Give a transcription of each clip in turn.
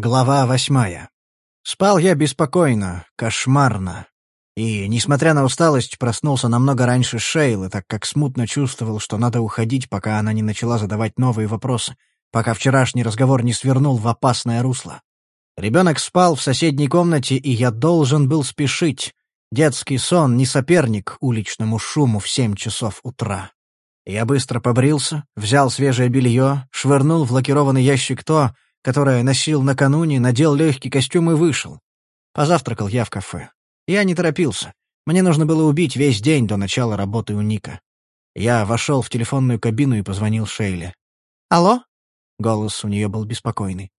Глава восьмая. Спал я беспокойно, кошмарно. И, несмотря на усталость, проснулся намного раньше Шейлы, так как смутно чувствовал, что надо уходить, пока она не начала задавать новые вопросы, пока вчерашний разговор не свернул в опасное русло. Ребенок спал в соседней комнате, и я должен был спешить. Детский сон не соперник уличному шуму в семь часов утра. Я быстро побрился, взял свежее белье, швырнул в лакированный ящик то, которое носил накануне, надел легкий костюм и вышел. Позавтракал я в кафе. Я не торопился. Мне нужно было убить весь день до начала работы у Ника. Я вошел в телефонную кабину и позвонил Шейле. «Алло?» — голос у нее был беспокойный.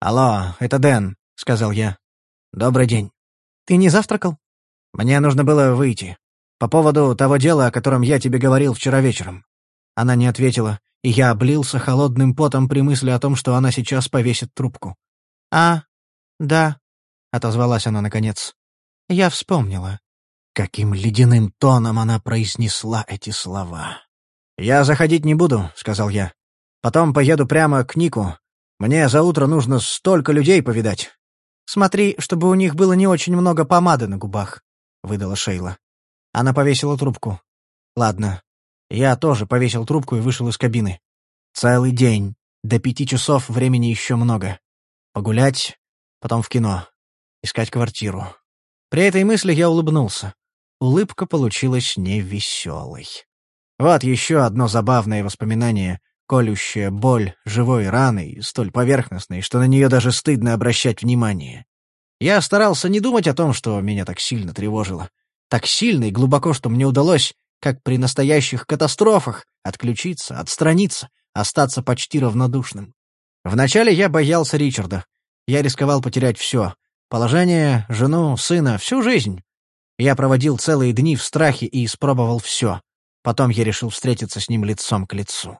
«Алло, это Дэн», — сказал я. «Добрый день». «Ты не завтракал?» «Мне нужно было выйти. По поводу того дела, о котором я тебе говорил вчера вечером». Она не ответила, и я облился холодным потом при мысли о том, что она сейчас повесит трубку. «А, да», — отозвалась она наконец. «Я вспомнила». Каким ледяным тоном она произнесла эти слова. «Я заходить не буду», — сказал я. «Потом поеду прямо к Нику. Мне за утро нужно столько людей повидать». «Смотри, чтобы у них было не очень много помады на губах», — выдала Шейла. Она повесила трубку. «Ладно, я тоже повесил трубку и вышел из кабины. Целый день. До пяти часов времени еще много. Погулять, потом в кино. Искать квартиру. При этой мысли я улыбнулся. Улыбка получилась невеселой. Вот еще одно забавное воспоминание, колющая боль живой раной, столь поверхностной, что на нее даже стыдно обращать внимание. Я старался не думать о том, что меня так сильно тревожило. Так сильно и глубоко, что мне удалось как при настоящих катастрофах, отключиться, отстраниться, остаться почти равнодушным. Вначале я боялся Ричарда. Я рисковал потерять все. Положение, жену, сына, всю жизнь. Я проводил целые дни в страхе и испробовал все. Потом я решил встретиться с ним лицом к лицу.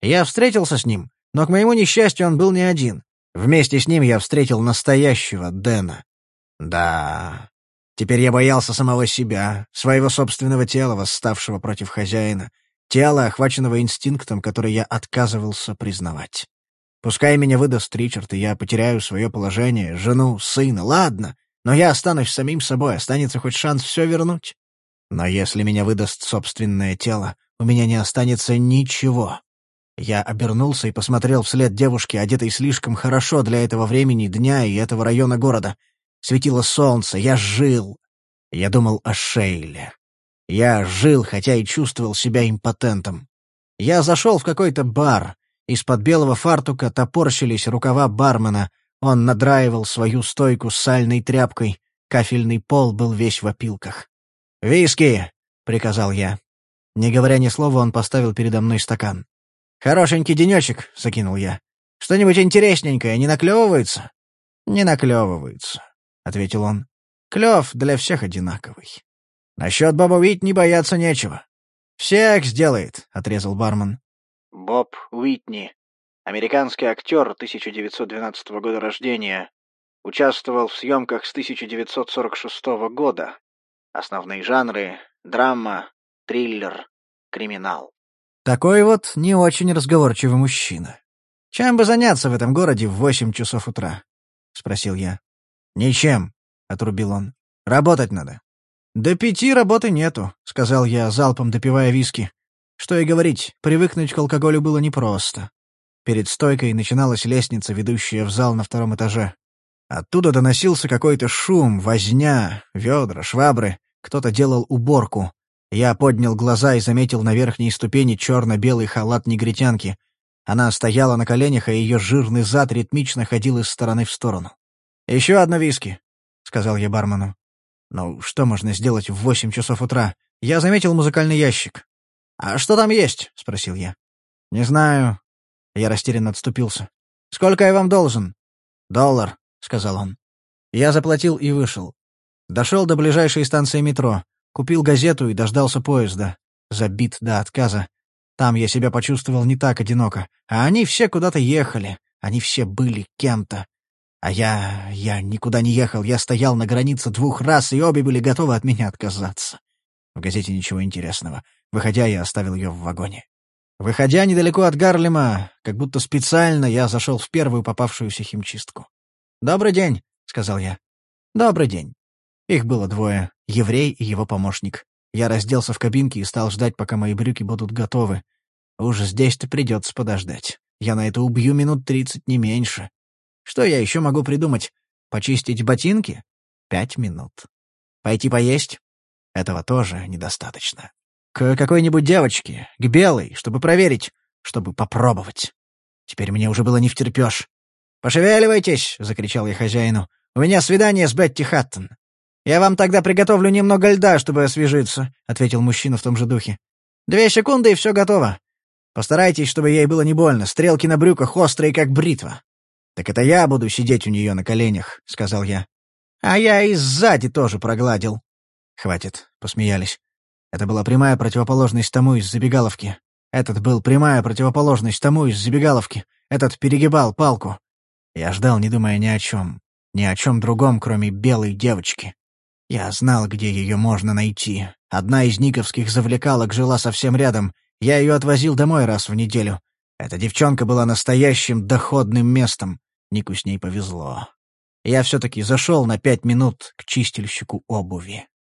Я встретился с ним, но, к моему несчастью, он был не один. Вместе с ним я встретил настоящего Дэна. Да, Теперь я боялся самого себя, своего собственного тела, восставшего против хозяина, тела, охваченного инстинктом, который я отказывался признавать. Пускай меня выдаст Ричард, и я потеряю свое положение, жену, сына, ладно, но я останусь самим собой, останется хоть шанс все вернуть. Но если меня выдаст собственное тело, у меня не останется ничего. Я обернулся и посмотрел вслед девушке, одетой слишком хорошо для этого времени, дня и этого района города — Светило солнце, я жил. Я думал о Шейле. Я жил, хотя и чувствовал себя импотентом. Я зашел в какой-то бар. Из-под белого фартука топорщились рукава бармена. Он надраивал свою стойку с сальной тряпкой. Кафельный пол был весь в опилках. «Виски!» — приказал я. Не говоря ни слова, он поставил передо мной стакан. «Хорошенький денечек», — закинул я. «Что-нибудь интересненькое не наклевывается?» «Не наклевывается. — ответил он. «Клев для всех одинаковый. Насчет Боба Уитни бояться нечего. Всех сделает», — отрезал бармен. Боб Уитни. Американский актер 1912 года рождения. Участвовал в съемках с 1946 года. Основные жанры — драма, триллер, криминал. Такой вот не очень разговорчивый мужчина. «Чем бы заняться в этом городе в восемь часов утра?» — спросил я. «Ничем», — отрубил он. «Работать надо». «До пяти работы нету», — сказал я, залпом допивая виски. Что и говорить, привыкнуть к алкоголю было непросто. Перед стойкой начиналась лестница, ведущая в зал на втором этаже. Оттуда доносился какой-то шум, возня, ведра, швабры. Кто-то делал уборку. Я поднял глаза и заметил на верхней ступени черно-белый халат негритянки. Она стояла на коленях, а ее жирный зад ритмично ходил из стороны в сторону. «Еще одно виски», — сказал я бармену. «Ну, что можно сделать в восемь часов утра? Я заметил музыкальный ящик». «А что там есть?» — спросил я. «Не знаю». Я растерянно отступился. «Сколько я вам должен?» «Доллар», — сказал он. Я заплатил и вышел. Дошел до ближайшей станции метро, купил газету и дождался поезда. Забит до отказа. Там я себя почувствовал не так одиноко. А они все куда-то ехали. Они все были кем-то. А я... я никуда не ехал, я стоял на границе двух раз, и обе были готовы от меня отказаться. В газете ничего интересного. Выходя, я оставил ее в вагоне. Выходя недалеко от Гарлема, как будто специально, я зашел в первую попавшуюся химчистку. «Добрый день», — сказал я. «Добрый день». Их было двое — еврей и его помощник. Я разделся в кабинке и стал ждать, пока мои брюки будут готовы. Уж здесь-то придется подождать. Я на это убью минут тридцать, не меньше. Что я еще могу придумать? Почистить ботинки? Пять минут. Пойти поесть? Этого тоже недостаточно. К какой-нибудь девочке, к белой, чтобы проверить, чтобы попробовать. Теперь мне уже было не втерпешь. «Пошевеливайтесь!» — закричал я хозяину. «У меня свидание с Бетти Хаттон». «Я вам тогда приготовлю немного льда, чтобы освежиться», — ответил мужчина в том же духе. «Две секунды, и все готово. Постарайтесь, чтобы ей было не больно. Стрелки на брюках острые, как бритва». «Так это я буду сидеть у нее на коленях», — сказал я. «А я и сзади тоже прогладил». «Хватит», — посмеялись. Это была прямая противоположность тому из забегаловки. Этот был прямая противоположность тому из забегаловки. Этот перегибал палку. Я ждал, не думая ни о чем. Ни о чем другом, кроме белой девочки. Я знал, где ее можно найти. Одна из никовских завлекалок жила совсем рядом. Я ее отвозил домой раз в неделю. Эта девчонка была настоящим доходным местом. Нику с ней повезло. Я все-таки зашел на пять минут к чистильщику обуви.